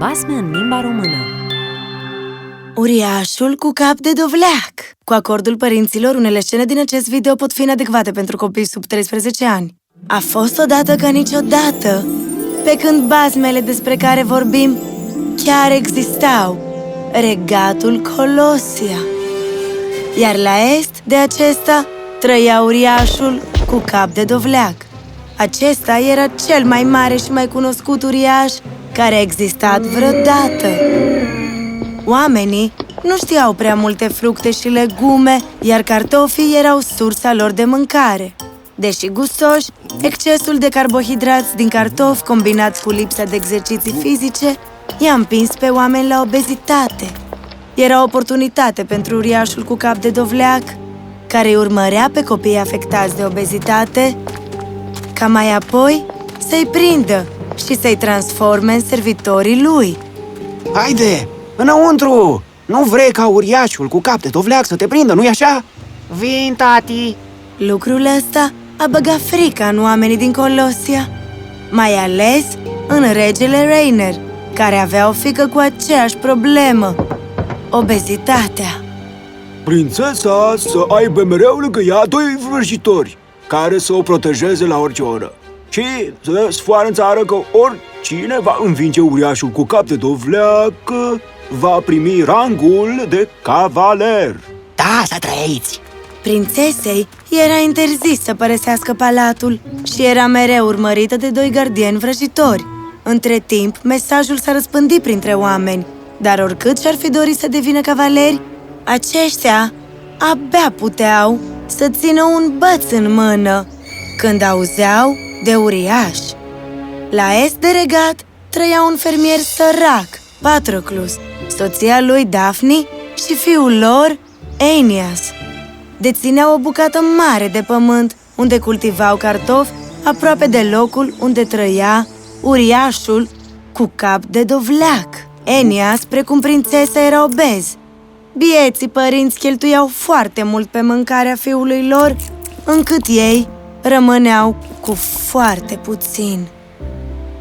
basme în limba română. Uriașul cu cap de dovleac. Cu acordul părinților, unele scene din acest video pot fi inadecvate pentru copii sub 13 ani. A fost odată ca niciodată Pe când basmele despre care vorbim chiar existau. Regatul Colosia. Iar la est de acesta trăia uriașul cu cap de dovleac. Acesta era cel mai mare și mai cunoscut uriaș care a existat vreodată. Oamenii nu știau prea multe fructe și legume, iar cartofii erau sursa lor de mâncare. Deși gustoși, excesul de carbohidrați din cartofi combinat cu lipsa de exerciții fizice i-a împins pe oameni la obezitate. Era o oportunitate pentru uriașul cu cap de dovleac, care îi urmărea pe copiii afectați de obezitate ca mai apoi să-i prindă și să-i transforme în servitorii lui. Haide, înăuntru! Nu vrei ca uriașul cu cap de dovleac să te prindă, nu-i așa? Vin, tati! Lucrul ăsta a băgat frica în oamenii din Colosia, mai ales în regele Rainer, care avea o fică cu aceeași problemă, obezitatea. Prințesa să aibă mereu lângă ea doi vrăjitori care să o protejeze la orice oră. Și să sfoară în țară că oricine va învinge uriașul cu cap de dovleac va primi rangul de cavaler. Da, să trăiți! Prințesei era interzis să părăsească palatul și era mereu urmărită de doi gardieni vrăjitori. Între timp, mesajul s-a răspândit printre oameni, dar oricât și-ar fi dorit să devină cavaleri, aceștia abia puteau să țină un băț în mână când auzeau de uriaș. La est de regat trăia un fermier sărac, Patroclus, soția lui Daphne și fiul lor, Aeneas. Dețineau o bucată mare de pământ unde cultivau cartofi aproape de locul unde trăia uriașul cu cap de dovleac. Enias, precum prințesa, era obez Bieții părinți cheltuiau foarte mult pe mâncarea fiului lor, încât ei rămâneau cu foarte puțin.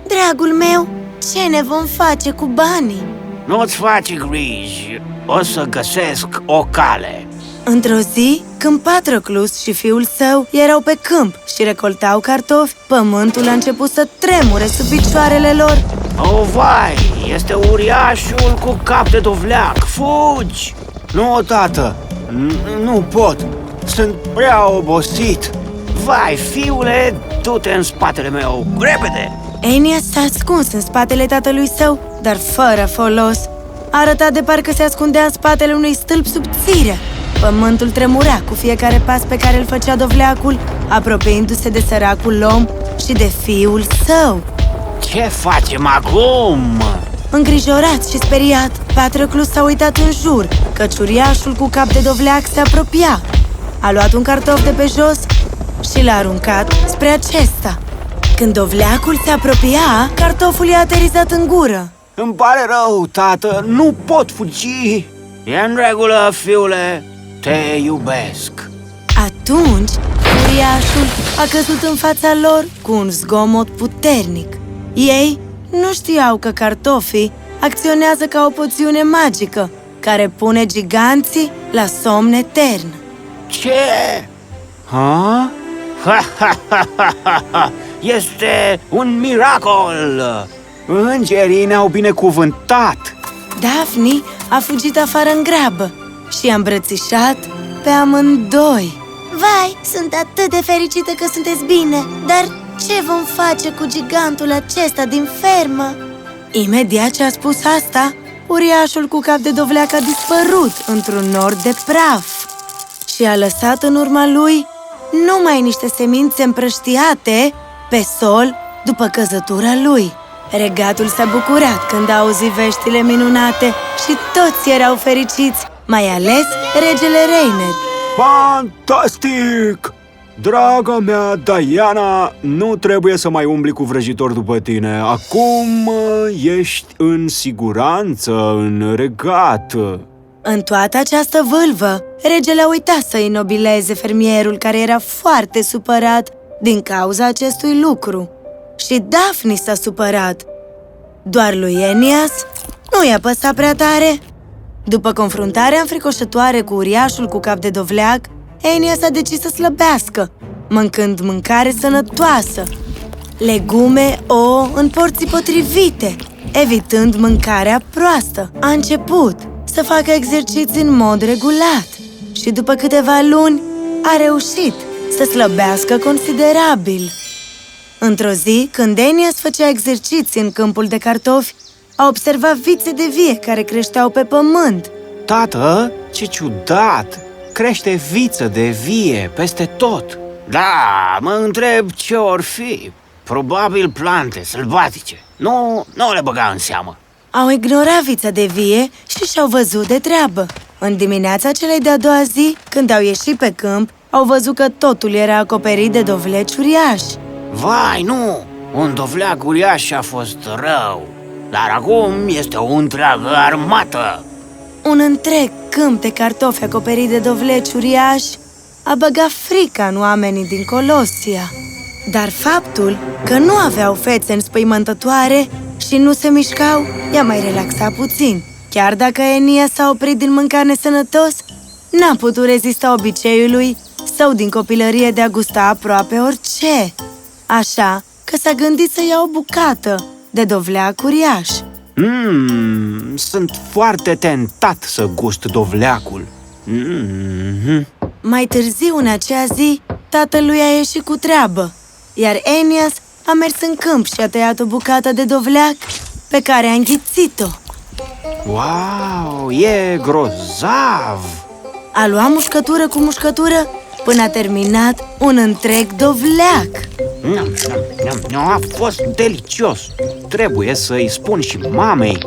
Dragul meu, ce ne vom face cu banii? Nu-ți face griji, o să găsesc o cale. Într-o zi, când Patroclus și fiul său erau pe câmp și recoltau cartofi, pământul a început să tremure sub picioarele lor. Oh, vai, este uriașul cu cap de dovleac, fugi! Nu, tată, nu pot, sunt prea obosit Vai, fiule, du-te în spatele meu, repede! Enias s-a ascuns în spatele tatălui său, dar fără folos Arăta de parcă se ascundea în spatele unui stâlp subțire Pământul tremura cu fiecare pas pe care îl făcea dovleacul, apropiindu-se de săracul om și de fiul său Ce facem acum? Îngrijorat și speriat, Patroclus s-a uitat în jur, căci uriașul cu cap de dovleac se apropia. A luat un cartof de pe jos și l-a aruncat spre acesta. Când dovleacul se apropia, cartoful i-a aterizat în gură. Îmi pare rău, tată, nu pot fugi E în regulă, fiule, te iubesc Atunci, uriașul a căzut în fața lor cu un zgomot puternic. Ei nu știau că cartofii acționează ca o poțiune magică care pune giganții la somn etern. Ce? Ha? Ha, ha, ha, ha, ha, ha. Este un miracol! Îngerii ne-au binecuvântat Daphne a fugit afară în grabă și a îmbrățișat pe amândoi. Vai, sunt atât de fericită că sunteți bine, dar ce vom face cu gigantul acesta din fermă? Imediat ce a spus asta, uriașul cu cap de dovleac a dispărut într-un nor de praf și a lăsat în urma lui numai niște semințe împrăștiate pe sol după căzătura lui. Regatul s-a bucurat când a auzit veștile minunate și toți erau fericiți, mai ales regele Reiner. Fantastic! Draga mea, Diana, nu trebuie să mai umbli cu vrăjitor după tine. Acum uh, ești în siguranță, în regat. În toată această vâlvă, regele a uitat să inobileze fermierul care era foarte supărat din cauza acestui lucru. Și Daphne s-a supărat. Doar lui Enias nu i-a păsat prea tare. După confruntarea înfricoșătoare cu uriașul cu cap de dovleac, Enias a decis să slăbească, mâncând mâncare sănătoasă, legume, ouă în porții potrivite, evitând mâncarea proastă. A început să facă exerciții în mod regulat și după câteva luni a reușit să slăbească considerabil. Într-o zi, când Enias făcea exerciții în câmpul de cartofi, a observat vițe de vie care creșteau pe pământ. Tată, ce ciudat! Crește viță de vie peste tot! Da, mă întreb ce or fi. Probabil plante sălbatice. Nu, nu le băga în seamă. Au ignorat vița de vie și și-au văzut de treabă. În dimineața celei de-a doua zi, când au ieșit pe câmp, au văzut că totul era acoperit de dovleci uriași. Vai, nu! Un dovleac uriaș a fost rău. Dar acum este o întreagă armată. Un întreg câmp de cartofi acoperit de dovleci uriași a băgat frica în oamenii din Colosia. Dar faptul că nu aveau fețe înspăimântătoare și nu se mișcau, i-a mai relaxat puțin. Chiar dacă Enia s-a oprit din mâncare sănătos, n-a putut rezista obiceiului său din copilărie de a gusta aproape orice. Așa că s-a gândit să ia o bucată de dovleac uriaș. Mmm, sunt foarte tentat să gust dovleacul. Mm-hmm. Mai târziu, în acea zi, tatălui a ieșit cu treabă, iar Enias a mers în câmp și a tăiat o bucată de dovleac pe care a înghițit-o. Wow, e grozav! A luat mușcătură cu mușcătură până a terminat un întreg dovleac. Nam, nam, nam, nam, a fost delicios! Trebuie să-i spun și mamei.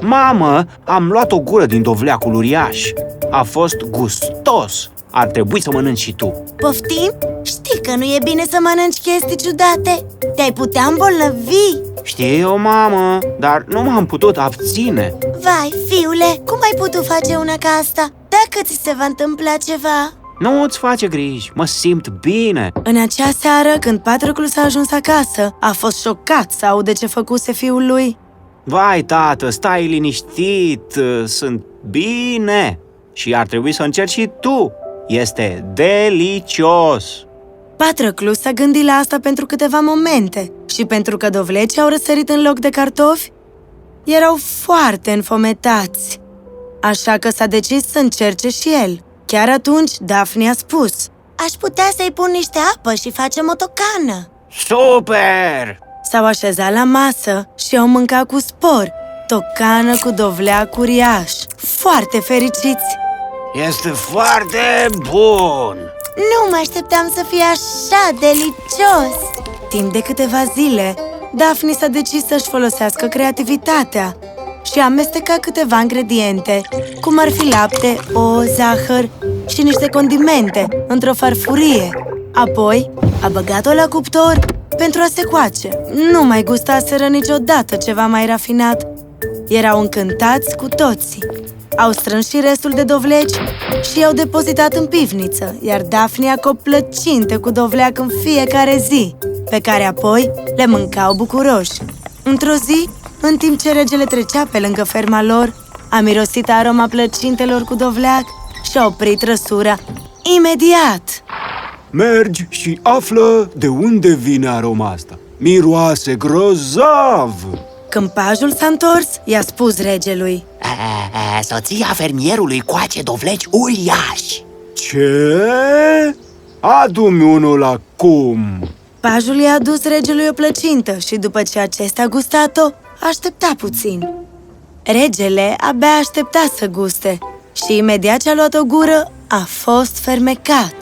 Mamă, am luat o gură din dovleacul uriaș. A fost gustos! Ar trebui să mănânci și tu. Poftim? Știi că nu e bine să mănânci chestii ciudate? Te-ai putea îmbolnăvi! Știu, mamă, dar nu m-am putut abține. Vai, fiule, cum ai putut face una ca asta? Dacă ți se va întâmpla ceva... Nu îți face griji, mă simt bine. În acea seară, când Patroclus a ajuns acasă, a fost șocat să aude ce făcuse fiul lui. Vai, tată, stai liniștit, sunt bine. Și ar trebui să încerci și tu. Este delicios! Patroclus s-a gândit la asta pentru câteva momente și pentru că dovlecii au răsărit în loc de cartofi, erau foarte înfometați. Așa că s-a decis să încerce și el. Chiar atunci, Daphne a spus Aș putea să-i pun niște apă și facem o tocană Super! S-au așezat la masă și au mâncat cu spor Tocană cu dovleac uriaș Foarte fericiți! Este foarte bun! Nu mă așteptam să fie așa delicios! Timp de câteva zile, Daphne s-a decis să-și folosească creativitatea și a amestecat câteva ingrediente, cum ar fi lapte, o zahăr și niște condimente într-o farfurie. Apoi a băgat-o la cuptor pentru a se coace. Nu mai gustaseră niciodată ceva mai rafinat. Erau încântați cu toții. Au strâns și restul de dovleci și i-au depozitat în pivniță, iar Daphne a plăcinte cu dovleac în fiecare zi, pe care apoi le mâncau bucuroși. Într-o zi, în timp ce regele trecea pe lângă ferma lor, a mirosit aroma plăcintelor cu dovleac și a oprit răsura imediat. Mergi și află de unde vine aroma asta. Miroase grozav! Când pajul s-a întors, i-a spus regelui A, soția fermierului coace dovleci uriași Ce? Adu-mi unul acum! Pajul i-a adus regelui o plăcintă și după ce acesta a gustat-o, aștepta puțin. Regele abia aștepta să guste și imediat ce a luat o gură, a fost fermecat.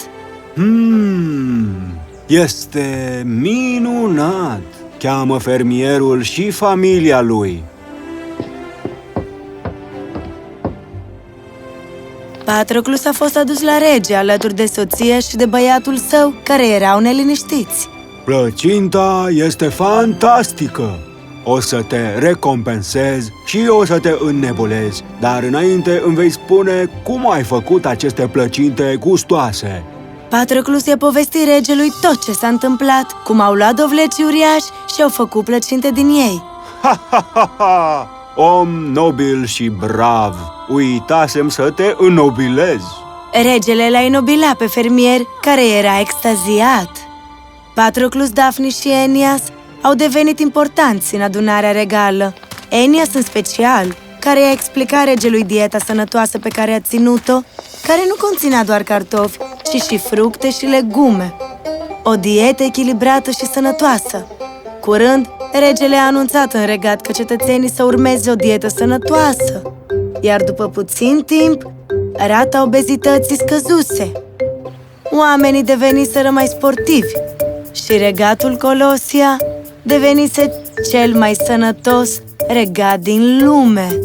Hmm, este minunat! Cheamă fermierul și familia lui. Patroclus a fost adus la rege alături de soție și de băiatul său, care erau neliniștiți. Plăcinta este fantastică! O să te recompensez și o să te înnebulezi, dar înainte îmi vei spune cum ai făcut aceste plăcinte gustoase. Patroclus i-a povestit regelui tot ce s-a întâmplat, cum au luat dovlecii uriași și au făcut plăcinte din ei. Ha, ha, ha, ha! Om nobil și brav, uitasem să te înnobilez. Regele l-a inobilat pe fermier, care era extaziat. Patroclus, Daphne și Enias au devenit importanți în adunarea regală. Enias în special, care i-a explicat regelui dieta sănătoasă pe care a ținut-o, care nu conținea doar cartofi, ci și fructe și legume. O dietă echilibrată și sănătoasă. Curând, regele a anunțat în regat că cetățenii să urmeze o dietă sănătoasă, iar după puțin timp, rata obezității scăzuse. Oamenii deveniseră mai sportivi și regatul Colosia devenise cel mai sănătos regat din lume.